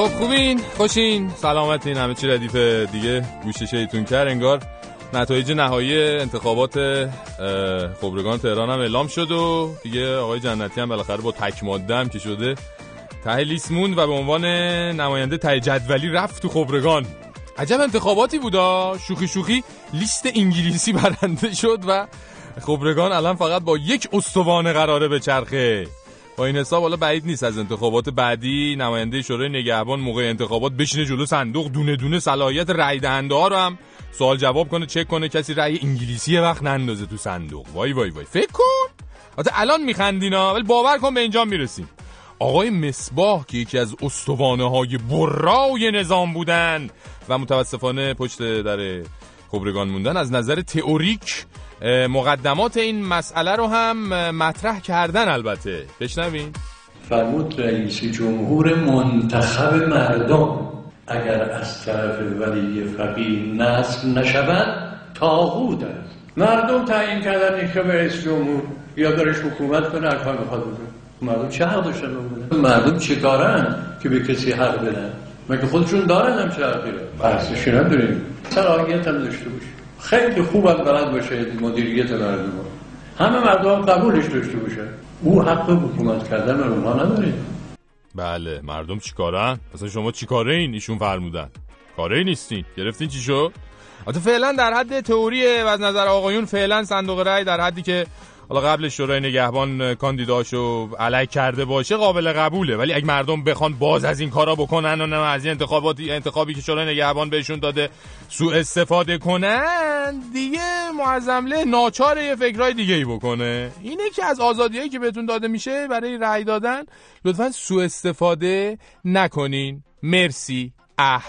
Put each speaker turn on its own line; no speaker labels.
خب خوبین؟ خوشین؟ سلامتین همه چی ردیف دیگه. گوشه شیطون کر انگار نتایج نهایی انتخابات خبرگان تهران هم اعلام شد و دیگه آقای جنتی هم بالاخره با تک ماده که شده ته لیست موند و به عنوان نماینده ته جدولی رفت تو خبرگان. عجب انتخاباتی بودا. شوخی شوخی لیست انگلیسی برنده شد و خبرگان الان فقط با یک استوانه قراره به چرخه. با این حساب حالا بعید نیست از انتخابات بعدی نماینده شورای نگهبان موقع انتخابات بشینه جلو صندوق دونه دونه صلاحیت رای دهنده ها رو هم سوال جواب کنه چک کنه کسی رأی انگلیسی وقت نندازه تو صندوق. وای وای وای. فکر کن! حتی الان میخندینا ولی باور کن به اینجا می‌رسیم. آقای مصباح که یکی از استوانه های برای نظام بودن و متاسفانه پشت در خبرگان موندن از نظر تئوریک مقدمات این مسئله رو هم مطرح کردن البته. بشنوین.
فرمود رئیس جمهور منتخب مردم اگر از طرف ولی فقیه نصب نشود تاغود است. مردم تعیین کردن که رئیس جمهور یا برش حکومت کنه هر کار بخواد مردم چه حق داشتن مردم چه کارن که به کسی حق بدن؟ مگه خودشون دارن هم چه حقی رو بحثش نداریم. صلاحیت هم داشته باشه. خیلی خوب هم بلد باشه مدیریت مردم همه مردم قبولش داشته باشه. او حق حکومت کردن رو اونها نداریم.
بله مردم چیکارن اصلا شما چیکاره این؟ ایشون فرمودن. کاره نیستین. گرفتین چی شد؟ البته فعلا در حد تئوریه و از نظر آقایون فعلا صندوق رأی در حدی که حالا قبل شورای نگهبان کاندیداشو علک کرده باشه قابل قبوله ولی اگه مردم بخوان باز از این کارا بکنن و نه از این انتخاباتی انتخابی که شورای نگهبان بهشون داده سوء استفاده کنن دیگه معظمله ناچار یه فکرای دیگه ای بکنه. اینه که از آزادیایی که بهتون داده میشه برای رأی دادن لطفا سوء استفاده نکنین. مرسی. اه.